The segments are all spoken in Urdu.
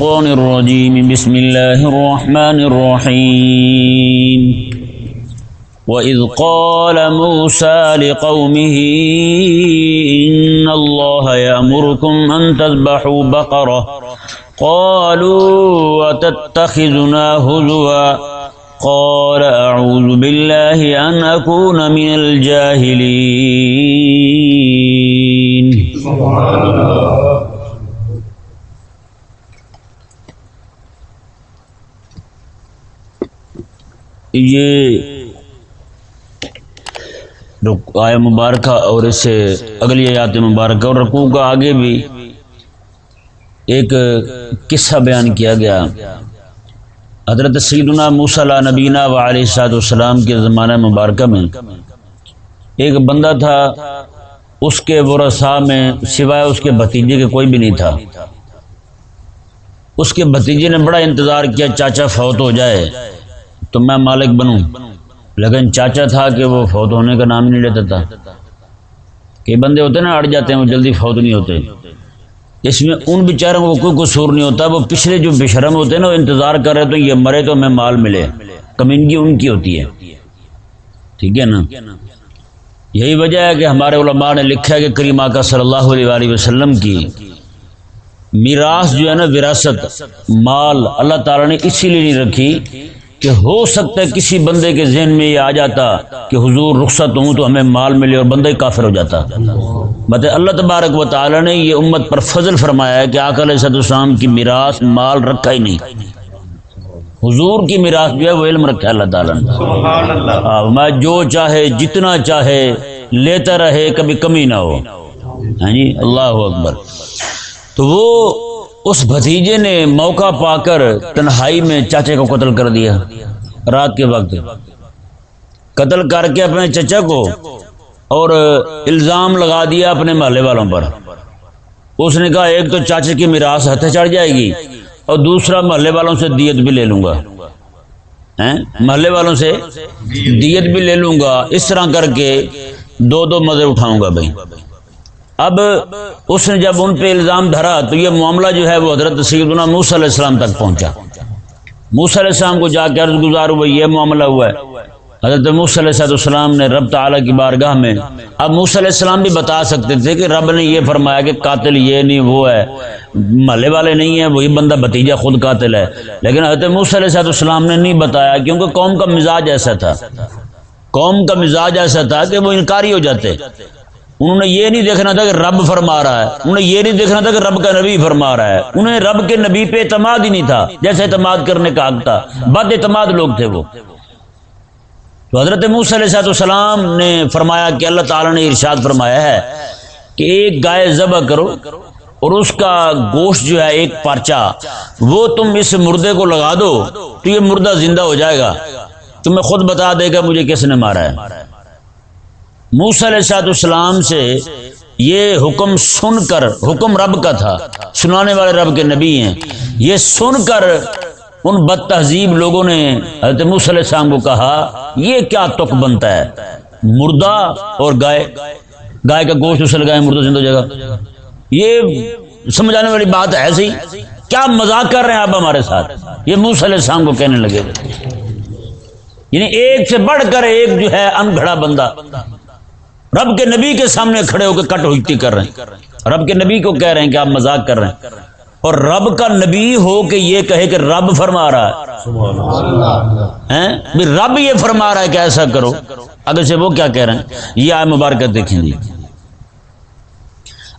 الشيطان الرجيم. بسم الله الرحمن الرحيم. وإذ قال موسى لقومه، إن الله يأمركم أن تذبحوا بقرة. قالوا وتتخذنا هزوا؟ قال، أعوذ بالله أن أكون من الجاهلين. سبحان الله یہ آیا مبارکہ اور اس سے اگلی آیات مبارکہ اور رقو کا آگے بھی ایک قصہ بیان کیا گیا۔ حضرت سیدنا موسیٰ نبینہ و علیہ صاحب السلام کے زمانہ مبارکہ میں ایک بندہ تھا، اس کے ورثاء میں سوائے اس کے بھتیجے کے کوئی بھی نہیں تھا۔ اس کے بھتیجے نے بڑا انتظار کیا، چاچا فوت ہو جائے۔ تو میں مالک بنوں۔ لیکن چاچا تھا کہ وہ فوت ہونے کا نام ہی نہیں لیتا تھا۔ کئی بندے ہوتے نا، اڑ جاتے ہیں، وہ جلدی فوت نہیں ہوتے۔ اس میں ان بیچاروں کو کوئی قصور نہیں ہوتا۔ وہ پچھلے جو بشرم ہوتے ہیں نا، وہ انتظار کر رہے تو یہ مرے تو ہمیں مال ملے۔ کمینگی ان کی ہوتی ہے۔ ٹھیک ہے نا؟ یہی وجہ ہے کہ ہمارے علماء نے لکھا ہے کہ کریم آقا صلی اللہ علیہ وسلم کی میراث جو ہے نا، وراثت، مال اللہ تعالیٰ نے اسی لیے نہیں رکھی کہ ہو سکتا ہے کسی بندے کے ذہن میں یہ آ جاتا کہ حضور رخصت ہوں تو ہمیں مال ملے اور بندہ ہی کافر ہو جاتا۔ بت اللہ تبارک و تعالی نے یہ امت پر فضل فرمایا ہے کہ آکل صد السلام کی میراث مال رکھا ہی نہیں۔ حضور کی میراث جو ہے وہ علم رکھا اللہ تعالیٰ نے۔ میں جو چاہے جتنا چاہے لیتا رہے کبھی کمی نہ ہو۔ ہاں جی اللہ اکبر۔ تو وہ اس بھتیجے نے موقع پا کر تنہائی میں چاچے کو قتل کر دیا۔ رات کے وقت قتل کر کے اپنے چچا کو اور الزام لگا دیا اپنے محلے والوں پر۔ اس نے کہا، ایک تو چاچے کی میراث ہتھے چڑھ جائے گی اور دوسرا محلے والوں سے دیت بھی لے لوں گا۔ محلے والوں سے دیت بھی لے لوں گا۔ اس طرح کر کے دو دو مزے اٹھاؤں گا بھائی۔ اب اس نے جب ان پہ الزام دھرا تو یہ معاملہ جو ہے وہ حضرت سیدنا موسیٰ علیہ السلام تک پہنچا۔ موسیٰ علیہ السلام کو جا کے عرض گزار ہوا، یہ معاملہ ہوا ہے۔ حضرت موسیٰ علیہ السلام نے رب تعالیٰ کی بارگاہ میں، اب موسیٰ علیہ السلام بھی بتا سکتے تھے کہ رب نے یہ فرمایا کہ قاتل یہ نہیں، وہ ہے۔ محلے والے نہیں ہیں، وہی بندہ بتیجا خود قاتل ہے۔ لیکن حضرت موسیٰ علیہ السلام نے نہیں بتایا کیونکہ قوم کا مزاج ایسا تھا۔ قوم کا مزاج ایسا تھا کہ وہ انکاری ہو جاتے۔ انہوں نے یہ نہیں دیکھنا تھا کہ رب فرما رہا ہے۔ انہوں نے یہ نہیں دیکھنا تھا کہ رب کا نبی فرما رہا ہے۔ انہیں رب کے نبی پہ اعتماد ہی نہیں تھا، جیسے اعتماد کرنے کا حق تھا۔ بد اعتماد لوگ تھے وہ۔ تو حضرت موسیٰ علیہ السلام نے فرمایا کہ اللہ تعالیٰ نے ارشاد فرمایا ہے کہ ایک گائے ذبح کرو اور اس کا گوشت جو ہے ایک پرچا وہ تم اس مردے کو لگا دو تو یہ مردہ زندہ ہو جائے گا۔ تمہیں خود بتا دے گا مجھے کس نے مارا ہے۔ موس علیہ سات السلام سے یہ حکم سن کر، حکم رب کا تھا، سنانے والے رب کے نبی ہیں۔ یہ سن کر ان بد تہذیب لوگوں نے حضرت موس علیہ السلام کو کہا، یہ کیا تک بنتا ہے؟ مردہ اور گائے۔ گائے کا گوشت اسے لگائے مردہ زندہ جگہ یہ سمجھ آنے والی بات ہے ایسی۔ کیا مذاق کر رہے ہیں آپ ہمارے ساتھ؟ یہ موس علیہ السلام کو کہنے لگے۔ یعنی ایک سے بڑھ کر ایک جو ہے، انگھڑا بندہ۔ رب کے نبی کے سامنے کھڑے ہو کے کٹ ہوتی کر رہے ہیں۔ رب کے نبی کو کہہ رہے ہیں کہ آپ مذاق کر رہے ہیں۔ اور رب کا نبی ہو کہ یہ کہے کہ رب فرما رہا ہے۔ رب یہ فرما رہا ہے کہ ایسا کرو۔ اگر سے وہ کیا کہہ رہے ہیں؟ یہ آئے مبارکت دیکھیں گے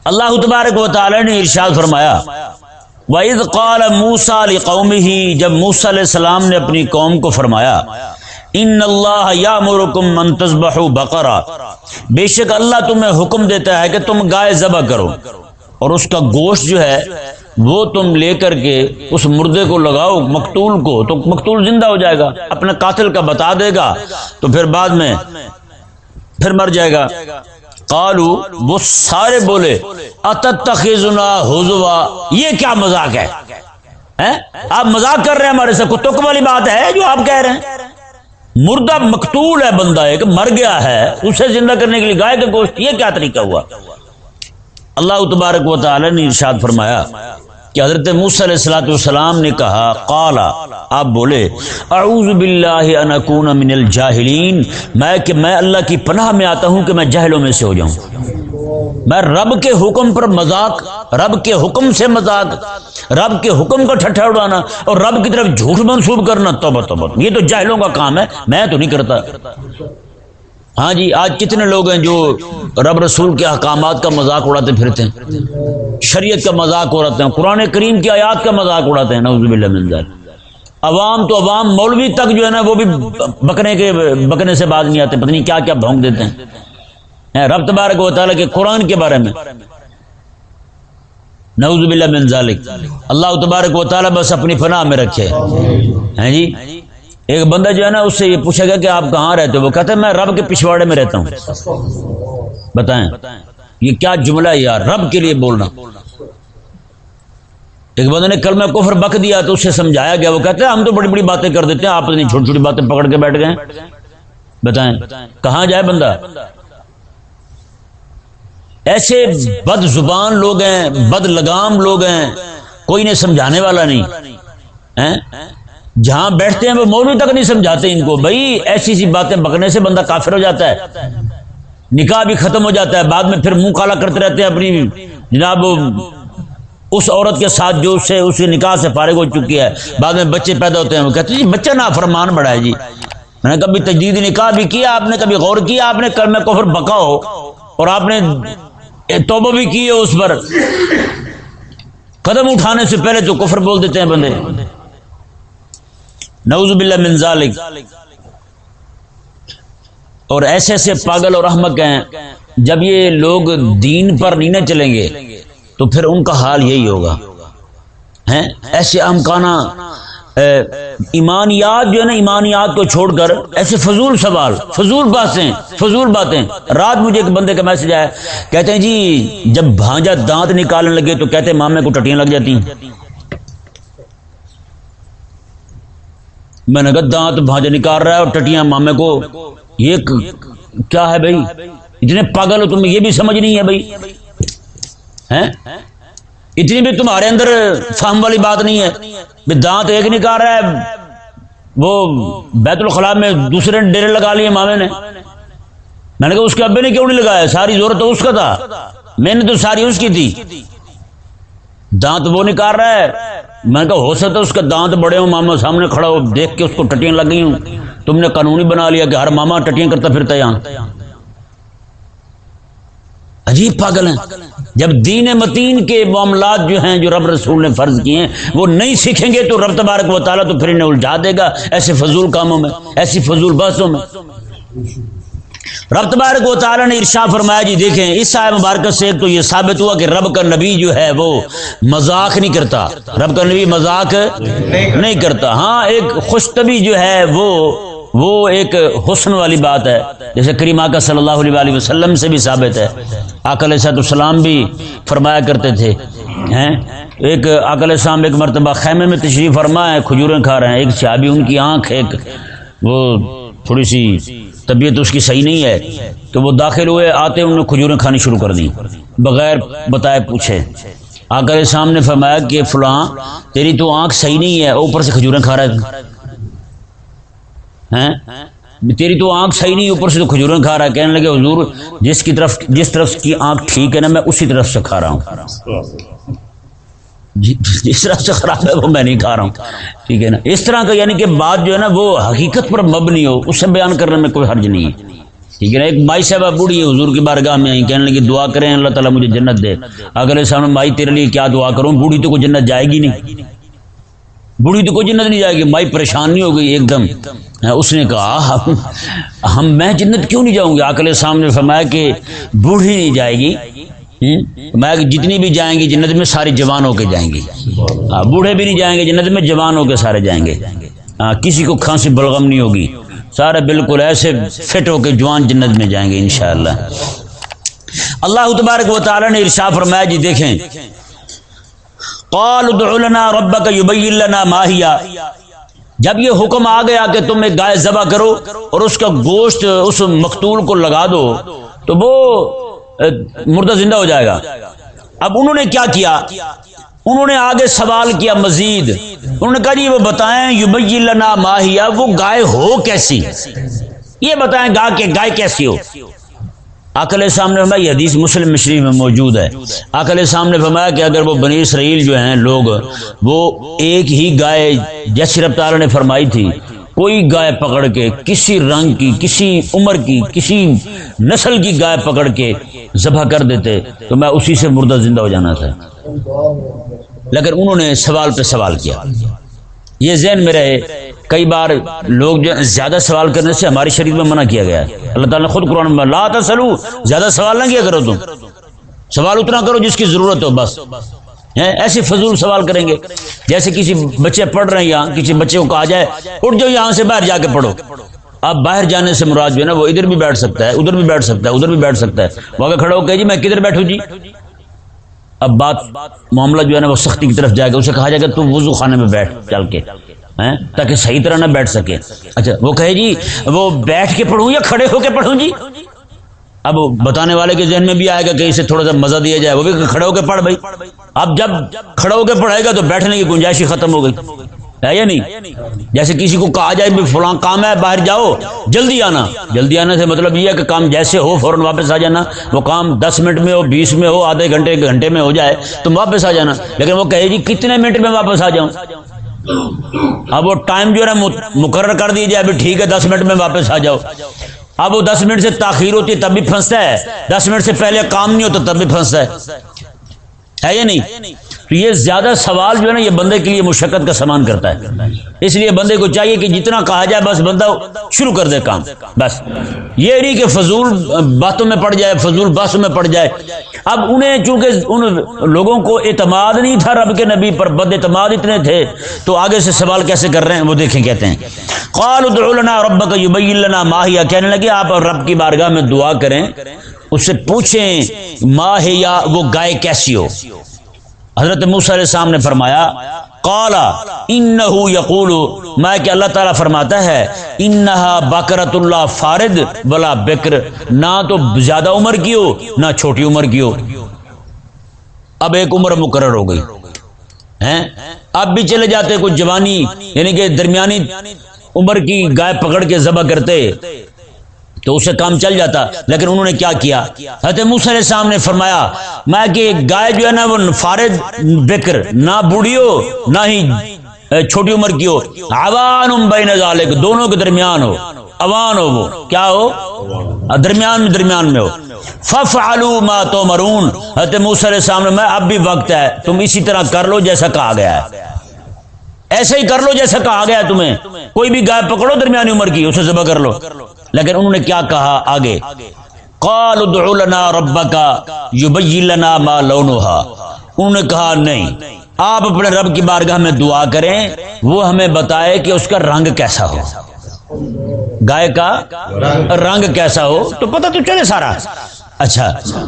اللہ تبارک و تعالی نے ارشاد فرمایا وَإِذْ قَالَ مُوسَى لِقَوْمِهِ جب موسیٰ علیہ السلام نے اپنی قوم کو فرمایا ان اللہ یا مرکم منتظ بقرا بے شک اللہ تمہیں حکم دیتا ہے کہ تم گائے ذبح کرو۔ اور اس کا گوشت جو ہے، وہ تم لے کر کے اس مردے کو لگاؤ، مقتول کو، تو مقتول زندہ ہو جائے گا، اپنے قاتل کا بتا دے گا، تو پھر بعد میں پھر مر جائے گا۔ قالو، وہ سارے بولے، اتتخذنا حضوا یہ کیا مذاق ہے؟ آپ مذاق کر رہے ہیں ہمارے سے کتک والی بات ہے جو آپ کہہ رہے ہیں؟ مردہ مقتول ہے بندہ، ایک مر گیا ہے، اسے زندہ کرنے کے لیے گائے کا گوشت، یہ کیا طریقہ ہوا؟ اللہ تبارک و تعالی نے ارشاد فرمایا کہ حضرت موسی علیہ الصلوۃ والسلام نے کہا، قالا، آپ بولے، اعوذ باللہ ان اکون من الجاہلین، میں کہ میں اللہ کی پناہ میں آتا ہوں کہ میں جاہلوں میں سے ہو جاؤں۔ میں رب کے حکم پر مذاق، رب کے حکم سے مذاق، رب کے حکم کا ٹھٹھا اڑانا اور رب کی طرف جھوٹ منسوب کرنا، توبہ توبہ یہ تو جاہلوں کا کام ہے، میں تو نہیں کرتا۔ ہاں جی آج کتنے لوگ ہیں جو رب رسول کے احکامات کا مذاق اڑاتے پھرتے ہیں، شریعت کا مذاق اڑاتے ہیں، قرآن کریم کی آیات کا مذاق اڑاتے ہیں نوز باللہ من ذلک۔ عوام تو عوام مولوی تک جو ہے نا، وہ بھی بکنے کے، بکنے سے باز نہیں آتے، پتہ نہیں کیا کیا بھونک دیتے ہیں۔ رب تبارک و تعالیٰ کے قرآن کے بارے میں۔ نعوذ باللہ من ذالک۔ اللہ تبارک و تعالیٰ بس اپنی فنا میں رکھے۔ ہیں جی؟ ایک بندہ جو ہے نا، اس سے یہ پوچھا گیا کہ آپ کہاں رہتے ہو؟ وہ کہتے ہیں میں رب کے پچھواڑے میں رہتا ہوں۔ بتائیں۔ یہ کیا جملہ ہے یار؟ رب کے لیے بولنا۔ ایک بندے نے کل میں کفر بک دیا تو اسے سمجھایا گیا۔ وہ کہتے ہیں ہم تو بڑی بڑی باتیں کر دیتے ہیں، آپ اتنی چھوٹی چھوٹی باتیں پکڑ کے بیٹھ گئے بتائیں۔ کہاں جائے بندہ؟ ایسے بد زبان لوگ ہیں، بد لگام لوگ ہیں، کوئی نہیں سمجھانے والا نہیں۔ جہاں بیٹھتے ہیں وہ مولوی تک نہیں سمجھاتے ان کو۔ بھائی، ایسی سی باتیں بکنے سے بندہ کافر ہو جاتا ہے۔ نکاح بھی ختم ہو جاتا ہے۔ بعد میں پھر منہ کالا کرتے رہتے ہیں اپنی۔ جناب، اس عورت کے ساتھ جو اس سے، اس کے نکاح سے فارغ ہو چکی ہے۔ بعد میں بچے پیدا ہوتے ہیں۔ وہ کہتے ہیں جی بچہ نا فرمان بڑا ہے جی۔ میں نے کبھی تجدید نکاح بھی کیا، آپ نے کبھی غور کیا، آپ نے کل میں کفر بکا ہو اور آپ نے توبہ بھی کی ہے اس پر۔ قدم اٹھانے سے پہلے تو کفر بول دیتے ہیں بندے۔ نعوذ باللہ من ذالک۔ اور ایسے ایسے پاگل اور احمق ہیں، جب یہ لوگ دین پر نہیں نہ چلیں گے، تو پھر ان کا حال یہی ہوگا۔ ہیں؟ ایسے امکانہ ایمانیات جو ہے نا، ایمانیات کو چھوڑ کر ایسے فضول سوال، فضول باتیں فضول باتیں۔ رات مجھے ایک بندے کا میسج آیا، کہتے ہیں جی جب بھانجا دانت نکالنے لگے تو کہتے ہیں مامے کو ٹٹیاں لگ جاتی ہیں۔ میں نے کہا، دانت بھانجا نکال رہا ہے اور ٹٹیاں مامے کو۔ یہ کیا ہے بھائی؟ اتنے پاگل ہو تم، یہ بھی سمجھ نہیں ہے بھائی۔ اتنی بھی تمہارے اندر فہم والی بات نہیں ہے۔ دانت ایک نکال رہا ہے۔ وہ بیت الخلا میں دوسرے ڈیرے لگا لیے مامے نے۔ میں نے کہا، اس کے ابے نے کیوں نہیں لگایا؟ ساری ضرورت تو اس کا تھا۔ میں نے تو ساری اس کی تھی۔ دانت وہ نکال رہا ہے۔ میں نے کہا، ہو سکتا اس کا دانت بڑے ہوں ماما سامنے کھڑا ہو، دیکھ کے اس کو ٹٹیاں لگ گئی ہوں۔ تم نے قانونی بنا لیا کہ ہر ماما ٹٹیاں کرتا پھرتا یہاں۔ عجیب پاگل ہیں۔ جب دین متین کے معاملات جو ہیں جو رب رسول نے فرض کیے ہیں، وہ نہیں سیکھیں گے تو رب تبارک و تعالیٰ تو پھر انہیں الجھا دے گا ایسے فضول کاموں میں، ایسی فضول بحثوں میں۔ رب تبارک و تعالیٰ نے ارشا فرمایا جی دیکھیں، اس آئے مبارکت سے ایک تو یہ ثابت ہوا کہ رب کا نبی جو ہے وہ مذاق نہیں کرتا۔ رب کا نبی مذاق نہیں کرتا۔ ہاں ایک خوش طبی جو ہے وہ وہ ایک حسن والی بات ہے، جیسے کریم آقا صلی اللہ علیہ وسلم سے بھی ثابت ہے۔ آکل صاحب السلام بھی فرمایا کرتے تھے ایک آکل السلام ایک مرتبہ خیمے میں تشریف فرما ہے کھجوریں کھا رہے ہیں، ایک چابی ان کی آنکھ، ایک وہ تھوڑی سی طبیعت اس کی صحیح نہیں ہے تو وہ داخل ہوئے، آتے انہوں نے کھجوریں کھانی شروع کر دی بغیر بتائے پوچھے۔ آکر صاحب نے فرمایا کہ فلاں، تیری تو آنکھ صحیح نہیں ہے، اوپر سے کھجوریں کھا رہا ہے۔ تیری تو آنکھ صحیح نہیں، اوپر سے تو کھجوریں کھا رہا ہے۔ کہنے لگے، حضور، جس کی طرف، جس طرف کی آنکھ ٹھیک ہے نا، میں اسی طرف سے کھا رہا ہوں۔ جی، جس طرح سے خراب ہے، وہ میں نہیں کھا رہا ہوں۔ ٹھیک ہے نا؟ اس طرح کا یعنی کہ بات جو ہے نا، وہ حقیقت پر مبنی ہو اسے بیان کرنے میں کوئی حرج نہیں ہے۔ ٹھیک ہے نا؟ ایک مائی صاحبہ بوڑھی ہے حضور کی بارگاہ میں آئی کہنے لگی دعا کریں، اللہ تعالیٰ مجھے جنت دے۔ اگر سامنے مائی تیرے لیے کیا دعا کروں؟ بوڑھی تو کوئی جنت جائے گی نہیں۔ بوڑھی تو کوئی جنت نہیں جائے گی۔ مائی پریشان نہیں ہو گئی، ایک دم۔ اس نے کہا، ہم میں جنت کیوں نہیں جاؤں گی؟ آکل سامنے فرمایا کہ بوڑھی نہیں جائے گی۔ میں جتنی بھی جائیں گی جنت میں ساری جوان ہو کے جائیں گی۔ ہاں، بوڑھے بھی نہیں جائیں گے جنت میں جوان ہو کے سارے جائیں گے۔ ہاں کسی کو کھانسی بلغم نہیں ہوگی۔ سارے بالکل ایسے فٹ ہو کے جوان جنت میں جائیں گے انشاءاللہ۔ اللہ تبارک و تعالی نے ارشا فرمایا جی دیکھیں۔ قال ادع لنا ربك يبين لنا ما هي جب یہ حکم آ گیا کہ تم ایک گائے ذبح کرو اور اس کا گوشت اس مقتول کو لگا دو، تو وہ مردہ زندہ ہو جائے گا۔ اب انہوں نے کیا کیا؟ انہوں نے آگے سوال کیا مزید۔ انہوں نے کہا جی وہ بتائیں یوبئی لنا ماہیا وہ گائے ہو کیسی؟ یہ بتائیں گا کہ گائے کیسی ہو۔ اکلے سامنے فرمایا، یہ حدیث مسلم مشریف میں موجود ہے۔ اکلے سامنے فرمایا کہ اگر وہ بنی اسرائیل جو ہیں لوگ، وہ ایک ہی گائے جیسی رب تعالیٰ نے فرمائی تھی، کوئی گائے پکڑ کے، کسی رنگ کی، کسی عمر کی، کسی نسل کی گائے پکڑ کے ذبح کر دیتے، تو میں اسی سے مردہ زندہ ہو جانا تھا۔ لیکن انہوں نے سوال پہ سوال کیا۔ یہ ذہن میں رہے کئی بار لوگ جو زیادہ سوال کرنے سے ہماری شریف میں منع کیا گیا ہے۔ اللہ تعالیٰ نے خود قرآن میں لا تسلو زیادہ سوال نہ کیا کرو تم۔ سوال اتنا کرو جس کی ضرورت ہو بس۔ ایسے فضول سوال کریں گے۔ جیسے کسی بچے پڑھ رہے ہیں یہاں، کسی بچے کو کہا جائے، اٹھ جاؤ یہاں سے باہر جا کے پڑھو۔ اب باہر جانے سے مراد جو ہے نا، وہ ادھر بھی بیٹھ سکتا ہے، ادھر بھی بیٹھ سکتا ہے، ادھر بھی بیٹھ سکتا ہے۔ وہاں کھڑا ہو کہ جی میں کدھر بیٹھوں جی؟ اب بات، معاملہ جو ہے نا، وہ سختی کی طرف جائے گا۔ اسے کہا جائے گا تم وضو خانے میں بیٹھ، چل کے۔ تاکہ صحیح طرح نہ بیٹھ سکے۔ اچھا وہ کہے جی وہ بیٹھ کے پڑھوں یا کھڑے ہو کے پڑھوں جی؟ اب بتانے والے کے ذہن میں بھی آئے گا کہ اسے تھوڑا سا مزہ دیا جائے۔ وہ بھی کھڑے ہو کے پڑھ بھائی۔ اب جب کھڑے ہو کے پڑھائے گا تو بیٹھنے کی گنجائش ہی ختم ہو گئی۔ ہے یا نہیں؟ جیسے کسی کو کہا جائے بھی فلاں کام ہے، باہر جاؤ، جلدی آنا۔ جلدی آنے سے مطلب یہ ہے کہ کام جیسے ہو، فوراً واپس آ جانا۔ وہ کام دس منٹ میں ہو، بیس میں ہو، آدھے گھنٹے گھنٹے میں ہو جائے تو واپس آ جانا۔ لیکن وہ کہے جی کتنے منٹ میں واپس آ جاؤں؟ اب وہ ٹائم جو ہے نا مقرر کر دیجیے ابھی ٹھیک ہے، دس منٹ میں واپس آ جاؤ۔ اب وہ دس منٹ سے تاخیر ہوتی ہے، تب بھی پھنستا ہے۔ دس منٹ سے پہلے کام نہیں ہوتا، تب بھی پھنستا ہے یا نہیں؟ تو یہ زیادہ سوال جو ہے نا، یہ بندے کے لیے مشقت کا سامان کرتا ہے۔ اس لیے بندے کو چاہیے کہ جتنا کہا جائے، بس بندہ شروع کر دے کام۔ بس۔ یہ نہیں کہ فضول باتوں میں پڑ جائے، فضول باتوں میں پڑ جائے۔ اب انہیں چونکہ ان لوگوں کو اعتماد نہیں تھا رب کے نبی پر، بد اعتماد اتنے تھے۔ تو آگے سے سوال کیسے کر رہے ہیں، وہ دیکھیں، کہتے ہیں۔ قال ادعو لنا ربک، یبین لنا ماہیا کہنے لگے، آپ رب کی بارگاہ میں دعا کریں، اس سے پوچھیں ماہ یا وہ گائے کیسی ہو؟ حضرت موسی علیہ السلام نے فرمایا کالا ان یقول میں کہ اللہ تعالیٰ فرماتا ہے، انہا بکرت اللہ فارد بلا بکر، نہ تو زیادہ عمر کی ہو، نہ چھوٹی عمر کی ہو۔ اب ایک عمر مقرر ہو گئی۔ اب بھی چلے جاتے کچھ جوانی یعنی کہ درمیانی عمر کی گائے پکڑ کے ذبح کرتے تو اسے کام چل جاتا۔ لیکن انہوں نے کیا کیا؟ حضرت موسی علیہ السلام نے فرمایا، میں کہ گائے جو ہے نا وہ فارد بکر، نہ بوڑھی ہو نہ ہی چھوٹی عمر کی ہو۔ عوان بین ذالک، دونوں کے درمیان ہو۔ اوان ہو وہ۔ کیا ہو؟ درمیان میں درمیان میں ہو۔ ففعلوا ما تؤمرون۔ حضرت موسی علیہ السلام نے میں اب بھی وقت ہے، تم اسی طرح کر لو جیسا کہا گیا ہے۔ ایسے ہی کر لو جیسا کہا گیا ہے تمہیں۔ کوئی بھی گائے پکڑو درمیانی عمر کی، اسے ذبح کر لو۔ لیکن انہوں نے کیا کہا آگے؟ قال ادعو لنا ربک یبین لنا ما لونها۔ انہوں نے کہا، نہیں، آپ اپنے رب کی بارگاہ میں دعا کریں، وہ ہمیں بتائے کہ اس کا رنگ کیسا ہو۔ گائے کا رنگ کیسا ہو؟ تو پتہ تو چلے سارا۔ اچھا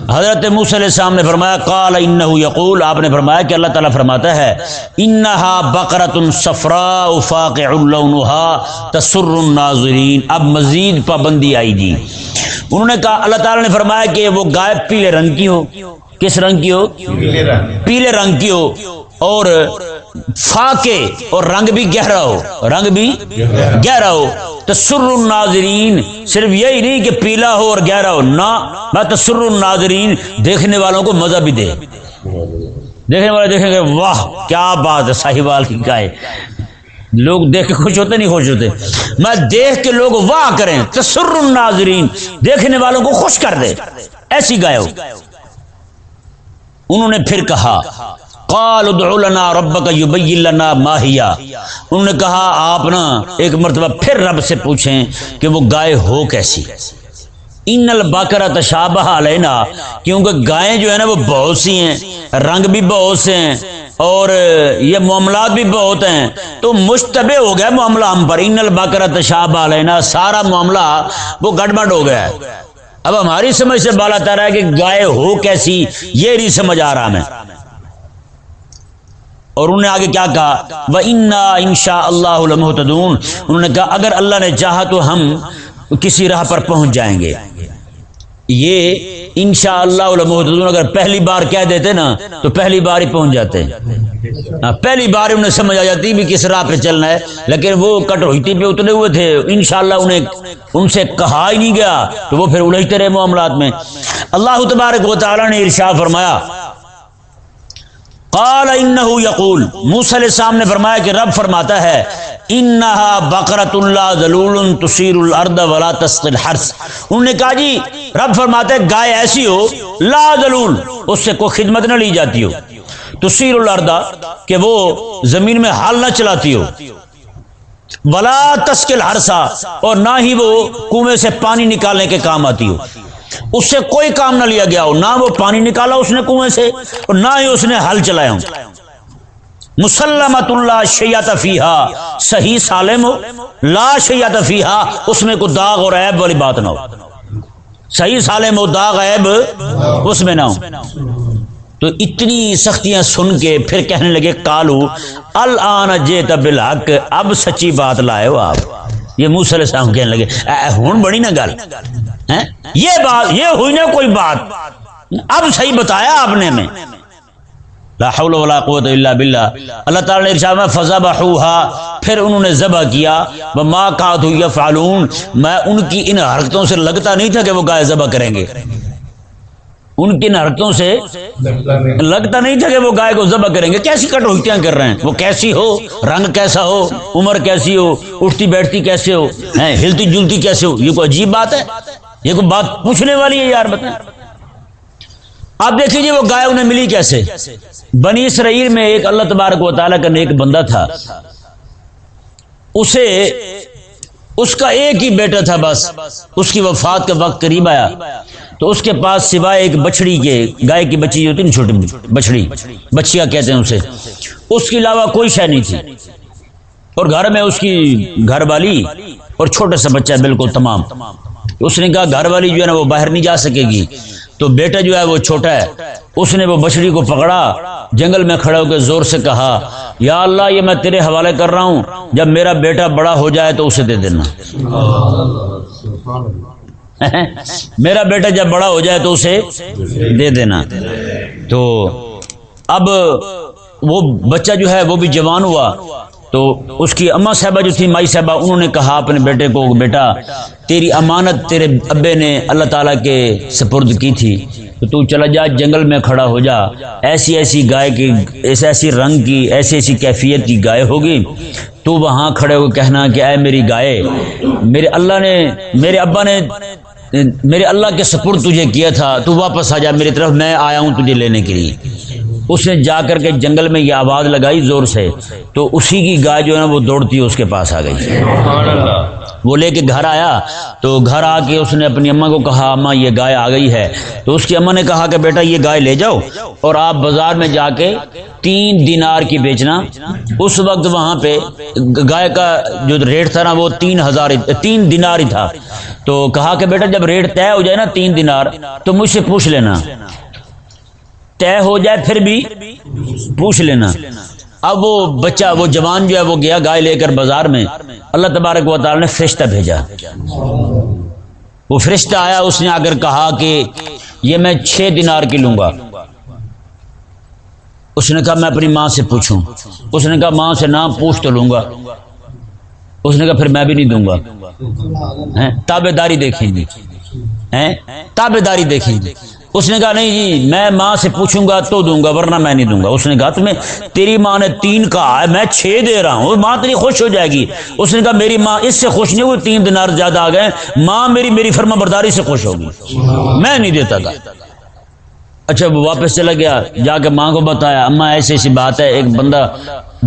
حضرت موسی علیہ السلام نے فرمایا قال انه یقول آپ نے فرمایا کہ اللہ تعالیٰ فرماتا ہے انها بقرۃ صفراء فاقع لونها تسر الناظرین اب مزید پابندی آئی جی۔ انہوں نے کہا اللہ تعالیٰ نے فرمایا کہ وہ گائے پیلے رنگ کی ہو کس رنگ کی ہو۔ پیلے رنگ کی ہو اور فاقے اور رنگ بھی گہرا ہو رنگ بھی گہرا ہو تسر الناظرین صرف یہی نہیں کہ پیلا ہو اور گہرا ہو، نہ میں تسر الناظرین دیکھنے والوں کو مزہ بھی دے۔ دیکھنے والے دیکھیں گے، واہ، کیا بات ہے صاحب کی گائے لوگ دیکھ کے خوش ہوتے، نہیں خوش ہوتے۔ میں دیکھ کے لوگ واہ کریں تسر الناظرین دیکھنے والوں کو خوش کر دے۔ ایسی گائے ہو۔ انہوں نے پھر کہا قال ادعو لنا ربک یبین لنا ما ہی انہوں نے کہا، آپ نا ایک مرتبہ پھر رب سے پوچھیں کہ وہ گائے ہو کیسی۔ ان البقرہ تشابہ علینا کیونکہ گائیں جو ہے نا وہ بہت سی ہیں، رنگ بھی بہت سے ہیں اور یہ معاملات بھی بہت ہیں۔ تو مشتبہ ہو گیا معاملہ ہم پر۔ ان البقرہ تشابہ علینا سارا معاملہ وہ گڑبڑ ہو گیا ہے۔ اب ہماری سمجھ سے بالا تارا ہے کہ گائے ہو کیسی، یہ نہیں سمجھ آ رہا میں اور انہوں نے آگے کیا کہا؟ وہ انا ان شاء اللہ انہوں نے کہا، اگر اللہ نے چاہا تو ہم کسی راہ پر پہنچ جائیں گے۔ یہ ان شاء اللہ اگر پہلی بار کہہ دیتے نا، تو پہلی بار ہی پہنچ جاتے ہاں پہلی بار انہیں سمجھ آ جاتی بھی کس راہ پہ چلنا ہے، لیکن وہ کٹ پہ اتنے ہوئے تھے۔ انشاءاللہ انہیں ان سے کہا ہی نہیں گیا، تو وہ پھر الجھتے رہے معاملات میں۔ اللہ تبارک و تعالی نے ارشا فرمایا قال انه يقول موسی علیہ السلام نے فرمایا کہ رب فرماتا ہے انها بقرۃ اللہ ذلول تثير الارض ولا تسقي الحرث۔ انہوں نے کہا جی رب فرماتا ہے، گائے ایسی ہو، لا ذلول، اس سے کوئی خدمت نہ لی جاتی ہو۔ تثير الارض، کہ وہ زمین میں حال نہ چلاتی ہو۔ ولا تسقي الحرث، اور نہ ہی وہ کنویں سے پانی نکالنے کے کام آتی ہو۔ اس سے کوئی کام نہ لیا گیا ہو، نہ وہ پانی نکالا اس نے کنویں سے اور نہ ہی اس نے ہل چلایا ہو مسلمت اللہ شیات فیحا صحیح سالم ہو، لا شیات فیحا اس میں کوئی داغ اور عیب والی بات نہ ہو۔ صحیح سالم ہو، داغ عیب اس میں نہ ہو۔ تو اتنی سختیاں سن کے پھر کہنے لگے کالو الان جیت بالحق، اب سچی بات لائے ہو آپ۔ یہ منہ علیہ السلام کہنے لگے ہوں بڑی نا گل۔ یہ بات، یہ ہوئی نا کوئی بات۔ اب صحیح بتایا آپ نے میں۔ لا حول ولا قوت الا باللہ۔ اللہ تعالی نے ارشاد میں فذبحوها۔ پھر انہوں نے ذبح کیا۔ وما كادوا يفعلون۔ میں ان کی ان حرکتوں سے لگتا نہیں تھا کہ وہ گائے ذبح کریں گے۔ ان کی حرکتوں سے لگتا نہیں تھا کہ وہ گائے کو ذبح کریں گے۔ کیسی کٹوتیاں کر رہے ہیں؟ وہ کیسی ہو؟ رنگ کیسا ہو؟ عمر کیسی ہو؟ اٹھتی بیٹھتی کیسے ہو؟ ہلتی جلتی کیسے ہو؟ یہ کوئی عجیب بات ہے؟ یہ کوئی بات پوچھنے والی ہے یار بتائیں۔ آپ دیکھ لیجیے جی، وہ گائے انہیں ملی کیسے؟ بنی اسرائیل میں ایک اللہ تبارک و تعالیٰ کا نیک بندہ تھا۔ اسے اس کا ایک ہی بیٹا تھا بس، اس کی وفات کا وقت قریب آیا۔ تو اس کے پاس سوائے ایک بچڑی کے، گائے کی بچی ہوتی نا چھوٹی بچڑی بچیا کہتے ہیں اسے۔ اس کے علاوہ کوئی شے نہیں تھی۔ اور گھر میں اس کی گھر والی اور چھوٹا سا بچہ بالکل تمام۔ اس نے کہا، گھر والی جو ہے نا وہ باہر نہیں جا سکے گی۔ تو بیٹا جو ہے وہ چھوٹا ہے۔ اس نے وہ بچڑی کو پکڑا۔ جنگل میں کھڑے ہو کے زور سے کہا، یا اللہ، یہ میں تیرے حوالے کر رہا ہوں، جب میرا بیٹا بڑا ہو جائے تو اسے دے دینا۔ میرا بیٹا جب بڑا ہو جائے تو اسے دے دینا۔ تو اب وہ بچہ جو ہے، وہ بھی جوان ہوا۔ تو اس کی اما صاحبہ جو تھی، مائی صاحبہ، انہوں نے کہا اپنے بیٹے کو، بیٹا، تیری امانت تیرے ابے نے اللہ تعالیٰ کے سپرد کی تھی۔ تو تو چلا جا، جنگل میں کھڑا ہو جا۔ ایسی ایسی گائے کی ایسی ایسی رنگ کی، ایسی ایسی کیفیت کی گائے ہوگی۔ تو وہاں کھڑے ہو کہنا کہ اے میری گائے، میرے اللہ نے، میرے ابا نے، میرے اللہ کے سپرد تجھے کیا تھا۔ تو واپس آ جا، میری طرف میں آیا ہوں تجھے لینے کے لیے۔ اس نے جا کر کے جنگل میں یہ آواز لگائی زور سے۔ تو اسی کی گائے جو ہے نا، وہ دوڑتی اس کے پاس آ گئی۔ وہ لے کے گھر آیا تو گھر آ کے اس نے اپنی اما کو کہا اما یہ گائے آ گئی ہے۔ تو اس کی اما نے کہا کہ، بیٹا، یہ گائے لے جاؤ اور آپ بازار میں جا کے تین دینار کی بیچنا۔ اس وقت وہاں پہ گائے کا جو ریٹ تھا نا، وہ تین ہزار تین دینار ہی تھا۔ تو کہا کہ، بیٹا، جب ریٹ طے ہو جائے نا تین دینار، تو مجھ سے پوچھ لینا۔ طے ہو جائے، پھر بھی پوچھ لینا۔ اب وہ بچہ، وہ جوان جو ہے، وہ گیا گائے لے کر بازار میں۔ اللہ تبارک و تعالی نے فرشتہ بھیجا۔ وہ فرشتہ آیا، اس نے اگر کہا کہ یہ میں چھ دینار کی لوں گا۔ اس نے کہا، میں اپنی ماں سے پوچھوں۔ اس نے کہا، ماں سے نام پوچھ تو لوں گا۔ اس نے کہا، پھر میں بھی نہیں دوں گا۔ تابے داری دیکھیں گی تابے داری دیکھیں گی اس نے کہا، نہیں جی میں ماں سے پوچھوں گا تو دوں گا، ورنہ میں نہیں دوں گا. اس نے کہا، تمہیں، تیری ماں نے تین کہا ہے، میں چھ دے رہا ہوں، ماں تیری خوش ہو جائے گی. اس نے کہا، میری ماں اس سے خوش نہیں ہوئی، تین دنار زیادہ آ گئے ماں میری میری فرما برداری سے خوش ہوگی، میں نہیں دیتا تھا. اچھا وہ واپس چلا گیا، جا کے ماں کو بتایا اما ایسی ایسی بات ہے، ایک بندہ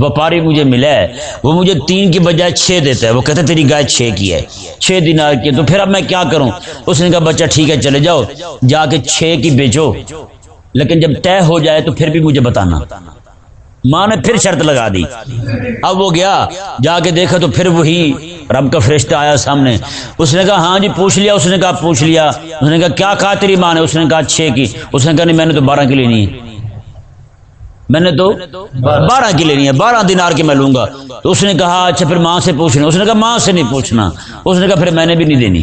وپاری مجھے ملا ہے، وہ مجھے تین کی بجائے چھ دیتا ہے، وہ کہتے تیری گائے چھ کی ہے، چھ دن کی تو پھر اب میں کیا کروں؟ اس نے کہا، بچہ ٹھیک ہے، چلے جاؤ، جا کے چھ کی بیچو لیکن جب طے ہو جائے تو پھر بھی مجھے بتانا۔ ماں نے پھر شرط لگا دی۔ اب وہ گیا، جا کے دیکھا تو پھر وہی رب کا فرشتہ آیا سامنے۔ اس نے کہا ہاں جی پوچھ لیا۔ اس نے کہا، پوچھ لیا۔ اس نے کہا، کیا کہا تیری ماں نے اس نے کہا، چھ کی۔ اس نے کہا، نہیں، میں نے تو بارہ کی لینی ہے۔ میں نے تو بارہ کی لینی ہے۔ بارہ دینار کی میں لوں گا۔ تو اس نے کہا اچھا پھر ماں سے پوچھنا۔ اس نے کہا، ماں سے نہیں پوچھنا۔ اس نے کہا، پھر میں نے بھی نہیں دینی۔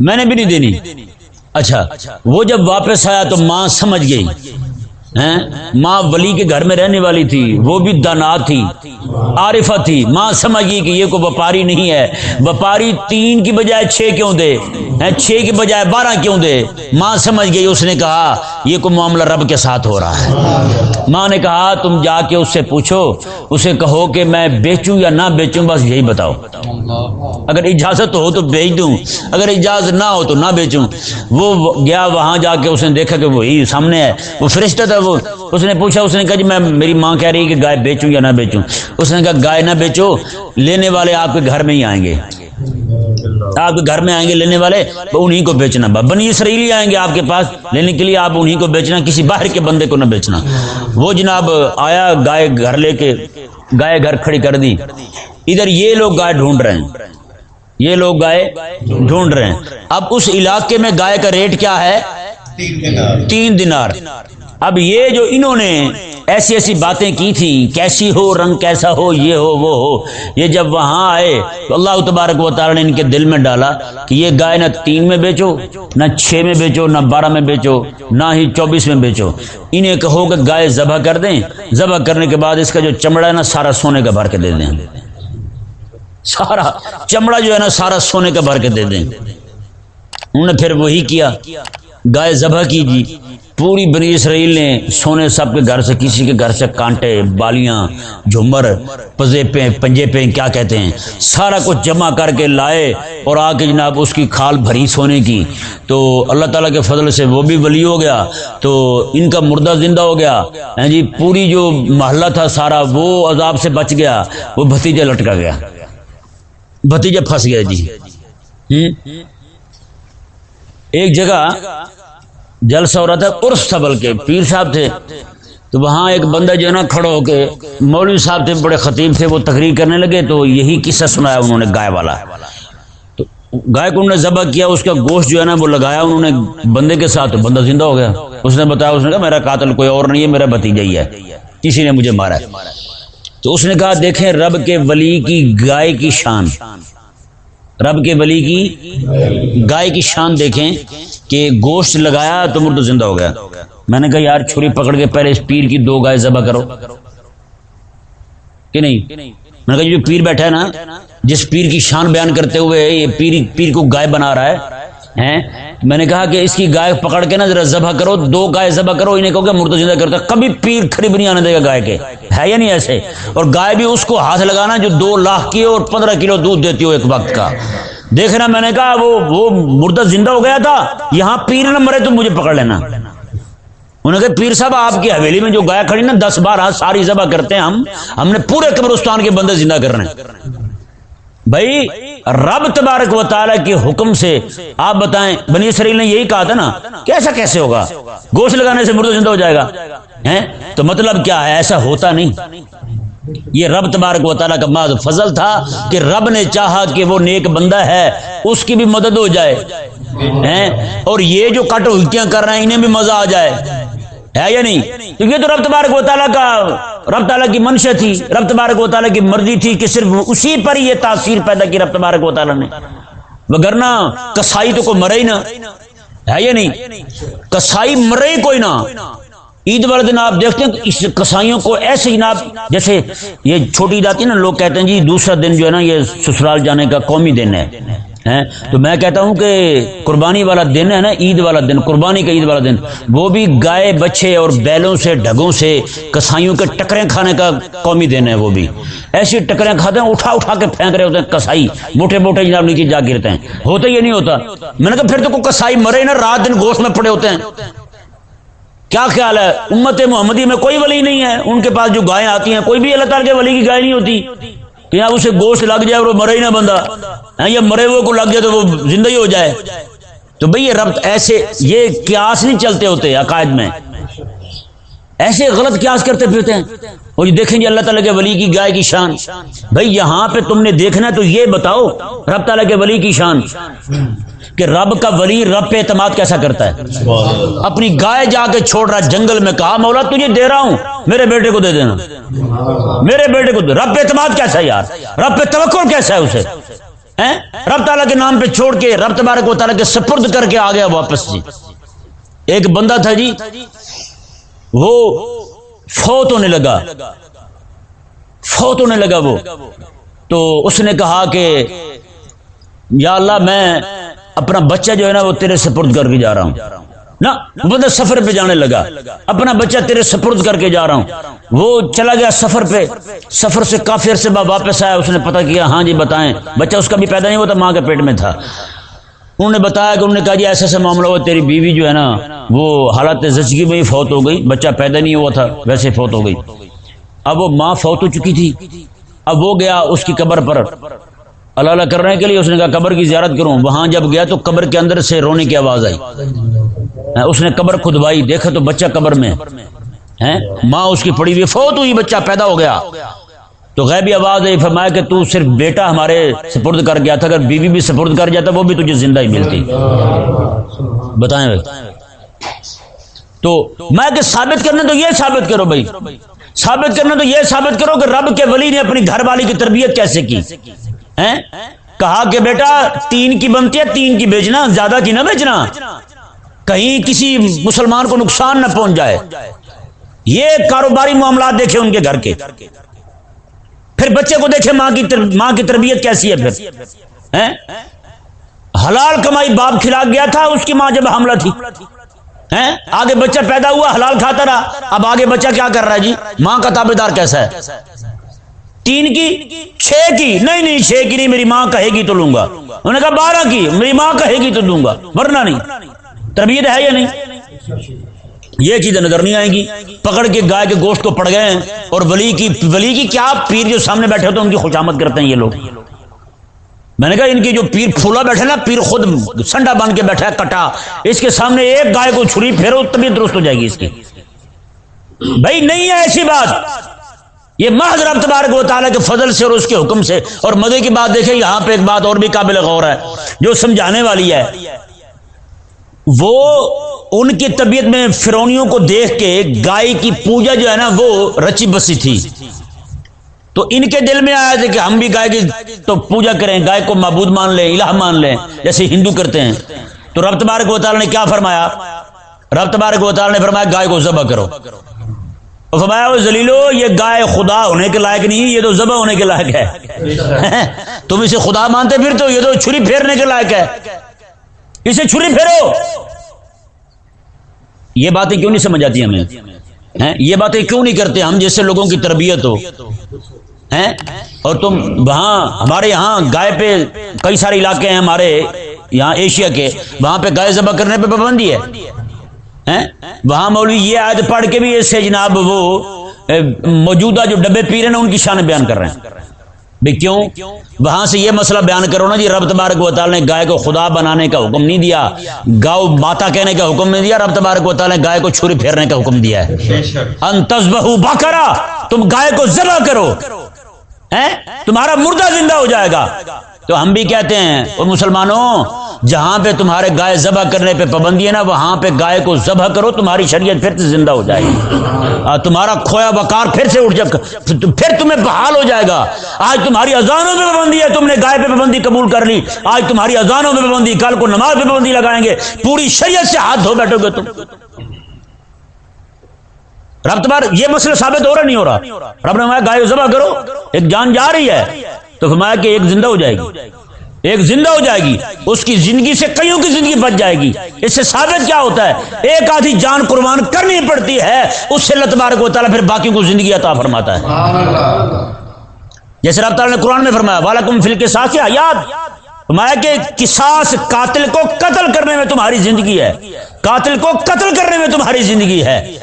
میں نے بھی نہیں دینی۔ اچھا وہ جب واپس آیا تو ماں سمجھ گئی۔ ماں ولی کے گھر میں رہنے والی تھی، وہ بھی دانا تھی، عارفہ تھی۔ ماں سمجھ گئی کہ یہ کوئی وپاری نہیں ہے۔ وپاری تین کی بجائے چھ کیوں دے؟ چھ کی بجائے بارہ کیوں دے؟ ماں سمجھ گئی، اس نے کہا، یہ کوئی معاملہ رب کے ساتھ ہو رہا ہے۔ ماں نے کہا، تم جا کے اس سے پوچھو، اسے کہو کہ میں بیچوں یا نہ بیچوں، بس یہی بتاؤ۔ اگر اجازت ہو تو بیچ دوں، اگر اجازت نہ ہو تو نہ بیچوں۔ وہ گیا وہاں جا کے اس نے دیکھا کہ وہی سامنے ہے۔ وہ فرشتہ تھا وہ۔ اس نے پوچھا، اس نے کہا جی میں، میری ماں کہہ رہی ہے کہ گائے بیچوں یا نہ بیچوں۔ اس نے کہا، گائے نہ بیچو، لینے والے آپ کے گھر میں ہی آئیں گے۔ آپ کے گھر میں آئیں گے لینے والے انہیں کو بیچنا۔ بنی اسرائیلی آئیں گے آپ کے پاس لینے کے لیے، آپ انہیں کو بیچنا، کسی باہر کے بندے کو نہ بیچنا۔ وہ جناب آیا، گائے گھر لے کے، گائے گھر کھڑی کر دی۔ ادھر یہ لوگ گائے ڈھونڈ رہے ہیں۔ یہ لوگ گائے ڈھونڈ رہے ہیں۔ اب اس علاقے میں گائے کا ریٹ کیا ہے؟ تین دنار اب یہ جو انہوں نے ایسی ایسی باتیں کی تھی، کیسی ہو، رنگ کیسا ہو، یہ ہو، وہ ہو، یہ جب وہاں آئے تو اللہ تبارک و تعالی نے ان کے دل میں ڈالا کہ یہ گائے نہ تین میں بیچو، نہ چھ میں بیچو، نہ بارہ میں بیچو، نہ ہی چوبیس میں بیچو۔ انہیں کہو کہ گائے ذبح کر دیں، ذبح کرنے کے بعد اس کا جو چمڑا ہے نا، سارا سونے کا بھر کے دے دیں۔ سارا چمڑا جو ہے نا، سارا سونے کا بھر کے دے دیں۔ انہوں نے پھر وہی کیا، گائے ذبح کی جی پوری بنی اسرائیل نے سونے سب کے گھر سے، کسی کے گھر سے کانٹے، بالیاں، جھمر، پزے پہ، پنجے پہ، کیا کہتے ہیں؟ سارا کچھ جمع کر کے لائے اور آ کے جناب اس کی کھال بھری سونے کی۔ تو اللہ تعالیٰ کے فضل سے وہ بھی ولی ہو گیا۔ تو ان کا مردہ زندہ ہو گیا۔ ہاں جی پوری جو محلہ تھا سارا وہ عذاب سے بچ گیا۔ وہ بھتیجا لٹکا گیا۔ بھتیجا پھنس گیا جی۔ ایک جگہ جلسہ ہو رہا تھا، عرس تھا بلکہ، پیر صاحب تھے۔ تو وہاں ایک بندہ جو ہے نا کھڑا ہو کے، مولوی صاحب تھے، بڑے خطیب تھے، وہ تقریر کرنے لگے، تو یہی قصہ سنایا انہوں نے گائے والا۔ تو گائے کو انہوں نے ذبح کیا، اس کا گوشت جو ہے نا وہ لگایا انہوں نے بندے کے ساتھ، تو بندہ زندہ ہو گیا۔ اس نے بتایا، اس نے کہا، میرا قاتل کوئی اور نہیں ہے، میرا بتیجا ہی ہے۔ کسی نے مجھے مارا تو اس نے کہا، دیکھیں رب کے ولی کی گائے کی شان۔ رب کے ولی کی گائے کی شان دیکھیں۔ کہ گوشت لگایا تو مرد زندہ ہو گیا۔ میں نے کہا، یار چھری پکڑ کے پہلے اس پیر کی دو گائے ذبح کرو۔ کہ نہیں؟ میں نے کہا جو پیر بیٹھا ہے نا، جس پیر کی شان بیان کرتے ہوئے یہ پیر پیر کو گائے بنا رہا ہے میں نے کہا کہ اس کی گائے پکڑ کے نا ذرا ذبح کرو، دو گائے ذبح کرو، انہیں کہو کہ مرد زندہ کرتا کبھی پیر خریب نہیں آنے دے گا گائے کے۔ ہے یا نہیں ایسے؟ اور گائے بھی اس کو ہاتھ لگانا جو دو لاکھ کی اور پندرہ کلو دودھ دیتی ہو ایک وقت کا۔ دیکھنا میں نے کہا وہ وہ مردہ زندہ ہو گیا تھا، یہاں پیر نہ مرے تو مجھے پکڑ لینا۔ انہوں نے کہا، پیر صاحب، آپ کی حویلی میں جو گائے کھڑی نا، دس بار ساری ذبح کرتے ہیں ہم ہم نے پورے قبرستان کے بندے زندہ کر رہے ہیں۔ بھائی، رب تبارک و تعالیٰ کے حکم سے آپ بتائیں، بنی اسرائیل نے یہی کہا تھا نا کہ ایسا کیسے ہوگا؟ گوشت لگانے سے مردہ زندہ ہو جائے گا تو مطلب کیا ہے؟ ایسا ہوتا نہیں۔ یہ رب تبارک و تعالیٰ کا بعض فضل تھا کہ رب نے چاہا کہ وہ نیک بندہ ہے، اس کی بھی مدد ہو جائے اور یہ جو کٹ الٹیاں کر رہے ہیں، انہیں بھی مزہ آ جائے۔ ہے یا نہیں؟ تو یہ تو رب تبارک و تعالیٰ کا، رب تعالیٰ کی منشا تھی، رب تبارک و تعالیٰ کی مرضی تھی کہ صرف اسی پر یہ تاثیر پیدا کی رب تبارک و تعالیٰ نے۔ وگرنہ کسائی تو کوئی مرے ہی نہ۔ ہے یا نہیں؟ کسائی مرے کوئی نہ۔ عید والے دن آپ دیکھتے ہیں اس کسائیوں کو ایسے جناب جیسے یہ چھوٹی عید آتی ہے نا، لوگ کہتے ہیں جی دوسرا دن جو ہے نا یہ سسرال جانے کا قومی دن ہے تو میں کہتا ہوں کہ قربانی والا دن ہے نا، عید والا دن، قربانی کا عید والا دن، وہ بھی گائے بچے اور بیلوں سے، ڈھگوں سے کسائیوں کے ٹکریں کھانے کا قومی دن ہے وہ بھی۔ ایسی ٹکریں کھاتے ہیں، اٹھا اٹھا کے پھینک رہے ہوتے ہیں کسائی موٹے موٹے جناب نیچے جا گرتے ہیں۔ ہوتا یہ نہیں ہوتا۔ میں نے کہا پھر تو کوئی کسائی مرے نا، رات دن گوشت میں پڑے ہوتے ہیں۔ کیا خیال ہے؟ امت محمدی میں کوئی ولی نہیں ہے۔ ان کے پاس جو گائے آتی ہیں کوئی بھی اللہ تعالیٰ کے ولی کی گائے نہیں ہوتی۔ کہ یہاں اسے گوشت لگ جائے اور وہ مرے ہی نہ بندہ۔ ہاں، یا مرے وہ کو لگ جائے تو وہ زندگی ہو جائے۔ تو بھئی یہ ربط ایسے یہ قیاس نہیں چلتے ہوتے عقائد میں۔ ایسے غلط قیاس کرتے پھرتے ہیں۔ اور یہ دیکھیں گے اللہ تعالیٰ کے ولی کی گائے کی شان۔ بھائی یہاں پہ تم نے دیکھنا تو یہ بتاؤ رب تعالیٰ کے ولی کی شان۔ کہ رب کا ولی رب پہ اعتماد کیسا کرتا ہے؟ اپنی گائے جا کے چھوڑ رہا جنگل میں کہا مولا تجھے دے رہا ہوں میرے بیٹے کو دے دینا۔ میرے بیٹے کو دے۔ رب پہ اعتماد کیسا ہے یار؟ رب پہ توقع کیسا ہے اسے؟ رب تعالیٰ کے نام پہ چھوڑ کے رب تبارک و تعالیٰ کے سپرد کر کے آ گیا واپس جی۔ ایک بندہ تھا جی وہ فوت ہونے لگا۔ فوت ہونے لگا وہ۔ تو اس نے کہا کہ یا اللہ میں اپنا بچہ جو ہے نا وہ تیرے سپرد کر کے جا رہا ہوں۔ نا بندہ سفر پہ جانے لگا۔ اپنا بچہ تیرے سپرد کر کے جا رہا ہوں۔ وہ چلا گیا سفر پہ۔ سفر سے کافی عرصے بعد واپس آیا۔ اس نے پتا کیا ہاں جی بتائیں۔ بچہ اس کا بھی پیدا نہیں ہوا تھا ماں کے پیٹ میں تھا۔ انہوں نے بتایا کہ انہوں نے کہا جی ایسا ایسا معاملہ ہوا، تیری بیوی جو ہے نا، وہ حالات زچگی میں ہی فوت ہو گئی۔ بچہ پیدا نہیں ہوا تھا، ویسے فوت ہو گئی۔ اب وہ ماں فوت ہو چکی تھی۔ اب وہ گیا اس کی قبر پر۔ اللہ اللہ کرنے کے لیے اس نے کہا، قبر کی زیارت کروں۔ وہاں جب گیا تو قبر کے اندر سے رونے کی آواز آئی۔ ہاں، اس نے قبر کھدوائی دیکھا تو بچہ قبر میں۔ ہے ماں اس کی پڑی ہوئی، فوت ہوئی، بچہ پیدا ہو گیا۔ تو غیبی آواز آئی، فرمایا کہ تو صرف بیٹا ہمارے سپرد کر گیا تھا۔ اگر بیوی بھی سپرد کر جاتا، وہ بھی تجھے زندہ ہی ملتی۔ بتائیں بھائی۔ تو میں کہ ثابت کرنا تو یہ ثابت کرو بھائی۔ ثابت کرنا تو یہ ثابت کرو کہ رب کے ولی نے اپنی گھر والی کی تربیت کیسے کی۔ کہا کہ بیٹا، تین کی بنتی ہے، تین کی بیچنا، زیادہ کی نہ بیچنا۔ کہیں کسی مسلمان کو نقصان نہ پہنچ جائے۔ یہ کاروباری معاملات دیکھے ان کے گھر کے۔ پھر بچے کو دیکھے ماں کی ماں کی تربیت کیسی ہے پھر؟ حلال کمائی باپ کھلا گیا تھا، اس کی ماں جب حاملہ تھی۔ آگے بچہ پیدا ہوا، حلال کھاتا رہا۔ اب آگے بچہ کیا کر رہا ہے جی؟ ماں کا تابے دار کیسا ہے؟ تین کی، چھ کی۔ نہیں نہیں، چھ کی نہیں، میری ماں کہے گی تو لوں گا۔ انہوں نے کہا بارہ کی، میری ماں کہے گی تو دوں گا۔ ورنہ نہیں۔ تربیت ہے یا نہیں؟ یہ چیزیں نظر نہیں آئیں گی۔ پکڑ کے گائے کے گوشت کو پڑ گئے ہیں۔ اور ولی کی ولی کی کیا پیر جو سامنے بیٹھے ہوتے ہیں، ان کی خوشامد کرتے ہیں یہ لوگ۔ میں نے کہا ان کی جو پیر پھولا بیٹھے نا، پیر خود سنڈا باندھ کے بیٹھا ہے، کٹا۔ اس کے سامنے ایک گائے کو چھری پھیرو طبیعت درست ہو جائے گی اس کی۔ بھائی، نہیں ہے ایسی بات۔ یہ محض رب تبارک و تعالیٰ کے فضل سے اور اس کے حکم سے اور مزے کی بات دیکھیں، یہاں پہ ایک بات اور بھی قابل غور ہے، جو سمجھانے والی ہے۔ وہ ان کی طبیعت میں فرونیوں کو دیکھ کے گائے کی پوجا جو ہے نا، وہ رچی بسی تھی۔ تو ان کے دل میں آیا تھا کہ ہم بھی گائے کی تو پوجا کریں، گائے کو معبود مان لیں، الہ مان لیں، جیسے ہندو کرتے ہیں۔ تو رب تبارک و تعالیٰ نے کیا فرمایا؟ رب تبارک و تعالیٰ نے فرمایا، گائے کو ذبح کرو۔ فرمایا زلیلو یہ گائے خدا ہونے کے لائق نہیں یہ تو ذبح ہونے کے لائق ہے۔ تم اسے خدا مانتے پھر تو یہ تو چھری پھیرنے کے لائق ہے۔ اسے چھری پھیرو۔ یہ باتیں کیوں نہیں سمجھ آتی ہمیں؟ یہ باتیں کیوں نہیں کرتے ہم جیسے لوگوں کی تربیت ہو؟ اور تم وہاں ہمارے یہاں گائے پہ کئی سارے علاقے ہیں ہمارے یہاں ایشیا کے وہاں پہ گائے ذبح کرنے پہ پابندی ہے۔ وہاں مولوی یہ آج پڑھ کے بھی ایسے جناب وہ موجودہ جو ڈبے پی رہے ہیں ان کی شان بیان کر رہے ہیں۔ بھائی کیوں؟ وہاں سے یہ مسئلہ بیان کرو نا جی رب تبارک و تعالی نے گائے کو خدا بنانے کا حکم نہیں دیا گاؤ ماتا کہنے کا حکم نہیں دیا رب تبارک و تعالی نے گائے کو چھری پھیرنے کا حکم دیا ہے۔ انتظبہ بکرا تم گائے کو ذبح کرو۔ تمہارا مردہ زندہ ہو جائے گا۔ تو ہم بھی کہتے ہیں، اور مسلمانوں، جہاں پہ تمہارے گائے ذبح کرنے پہ پابندی ہے نا، وہاں پہ گائے کو ذبح کرو، تمہاری شریعت پھر سے زندہ ہو جائے گی۔ تمہارا کھویا بکار پھر سے اٹھ جائے پھر تمہیں بحال ہو جائے گا۔ آج تمہاری اذانوں میں پابندی ہے، تم نے گائے پہ پابندی قبول کر لی۔ آج تمہاری اذانوں میں پابندی، کل کو نماز پہ پابندی لگائیں گے۔ پوری شریعت سے ہاتھ دھو بیٹھو گے تم۔ رب تمہارا یہ مسئلہ ثابت ہو رہا، نہیں ہو رہا۔ رب نے گائے ذبح کرو۔ ایک جان جا رہی ہے۔ تو فرمایا کہ ایک زندہ ہو جائے گی۔ ایک زندہ ہو جائے گی۔ اس کی زندگی سے کئیوں کی زندگی بچ جائے گی؟ اس سے ثابت کیا ہوتا ہے؟ ایک آدھی جان قربان کرنی پڑتی ہے۔ اس سے اللہ تبارک و تعالیٰ پھر باقیوں کو زندگی عطا فرماتا ہے۔ جیسے رب تعالیٰ نے قرآن میں فرمایا والم فل کے ساتھ یاد فرمایا کہ کساس قاتل کو قتل کرنے میں تمہاری زندگی ہے۔ قاتل کو قتل کرنے میں تمہاری زندگی ہے۔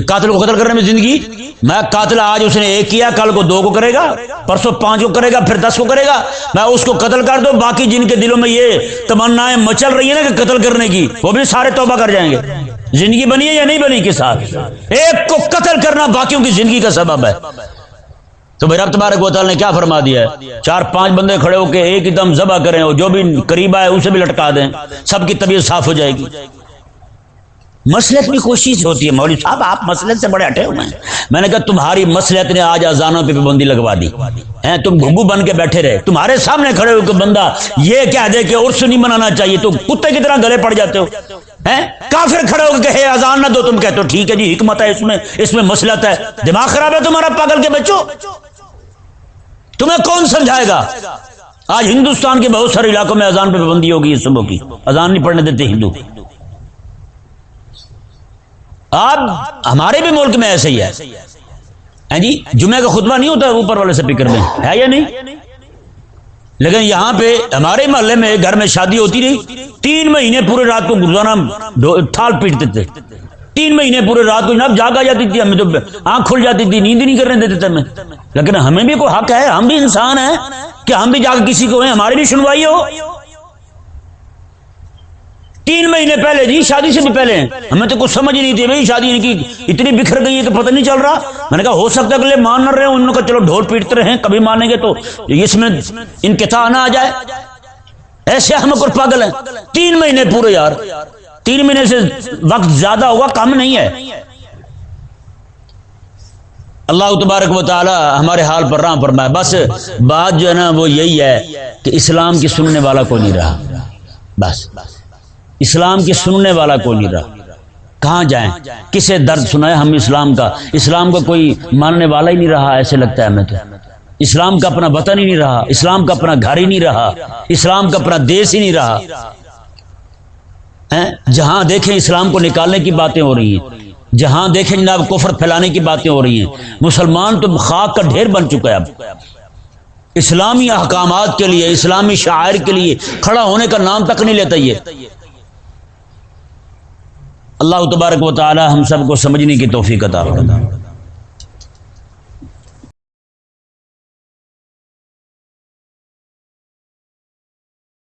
قاتل کو قتل کرنے میں زندگی؟ میں قاتل آج اس نے ایک کیا، کل کو دو کو کرے گا، پرسوں پانچ کو کرے گا، پھر دس کو کرے گا۔ میں اس کو قتل کر دو باقی جن کے دلوں میں یہ تمنا مچل رہی ہے نا کہ قتل کرنے کی، وہ بھی سارے توبہ کر جائیں گے۔ زندگی بنی ہے یا نہیں بنی کے ساتھ ایک کو قتل کرنا باقیوں کی زندگی کا سبب ہے۔ تو بھائی رب تبارک و نے کیا فرما دیا ہے؟ چار پانچ بندے کھڑے ہو کے ایک دم ذبح کریں جو بھی قریب آئے، اسے بھی لٹکا دیں۔ سب کی طبیعت صاف ہو جائے گی۔ مسلط بھی کوشش ہوتی ہے مولوی صاحب، آپ مسلط سے بڑے ہٹے ہوئے ہیں۔ میں نے کہا تمہاری مسلط نے آج اذانوں پہ پابندی لگوا دی۔ ہیں، تم گھگو بن کے بیٹھے رہے۔ تمہارے سامنے کھڑے ہو کہ بندہ یہ کہہ دے کہ عرس نہیں منانا چاہیے، تو کتے کی طرح گلے پڑ جاتے ہو۔ کافر کھڑے ہو کہ اذان نہ دو، تم کہتے ہو، ٹھیک ہے جی حکمت ہے، اس میں اس میں مسلط ہے۔ دماغ خراب ہے تمہارا پاگل کے بچوں۔ تمہیں کون سمجھائے گا؟ آج ہندوستان کے بہت سارے علاقوں میں اذان پہ پابندی ہوگی صبح کی۔ اذان نہیں پڑھنے دیتے ہندو۔ آپ ہمارے بھی ملک میں ایسے ہی ہے۔ جی؟ جمعہ کا خطبہ نہیں ہوتا، اوپر والے سے فکر میں ہے یا نہیں؟ لیکن یہاں پہ ہمارے محلے میں گھر میں شادی ہوتی رہی۔ تین مہینے پورے رات کو گردوانہ تھال پیٹتے تھے۔ تین مہینے پورے رات کو جناب جاگ آ جاتی تھی، ہمیں تو آنکھ کھل جاتی تھی، نیند نہیں کرنے دیتے تھے ہمیں۔ لیکن ہمیں بھی کوئی حق ہے، ہم بھی انسان ہیں کہ ہم بھی جا کے کسی کو ہیں ہماری بھی سنوائی ہو۔ تین مہینے پہلے جی شادی سے بھی پہلے۔ ہمیں تو کچھ سمجھ نہیں تھی، بھائی، شادی ان کی اتنی بکھر گئی ہے کہ پتہ نہیں چل رہا۔ میں نے کہا، ہو سکتا ہے اگلے مان نہ رہے ان کا چلو ڈھول پیٹتے رہے کبھی مانیں گے تو۔ اس میں انقطاع نہ آ جائے۔ ایسے ہم کو پاگل ہیں۔ تین مہینے پورے یار۔ تین مہینے سے وقت زیادہ ہوا، کم نہیں ہے۔ اللہ تبارک و تعالی ہمارے حال پر راہ فرمائے۔ بس بات جو ہے نا، وہ یہی ہے کہ اسلام کی سننے والا کوئی نہیں رہا۔ بس بس۔ اسلام کی سننے والا کوئی نہیں رہا۔ کہاں جائیں؟ کسے درد سنائے ہم اسلام کا؟ اسلام کا کوئی ماننے والا ہی نہیں رہا، ایسے لگتا ہے ہمیں تو۔ اسلام کا اپنا وطن ہی نہیں رہا، اسلام کا اپنا گھر ہی نہیں رہا، اسلام کا اپنا دیش ہی نہیں رہا۔ جہاں دیکھیں اسلام کو نکالنے کی باتیں ہو رہی ہیں۔ جہاں دیکھیں جناب کفر پھیلانے کی باتیں ہو رہی ہیں۔ مسلمان تو خاک کا ڈھیر بن چکا ہے اب۔ اسلامی احکامات کے لیے، اسلامی شاعر کے لیے کھڑا ہونے کا نام تک نہیں لیتا یہ۔ اللہ تبارک و تعالی ہم سب کو سمجھنے کی توفیق عطا فرمائے۔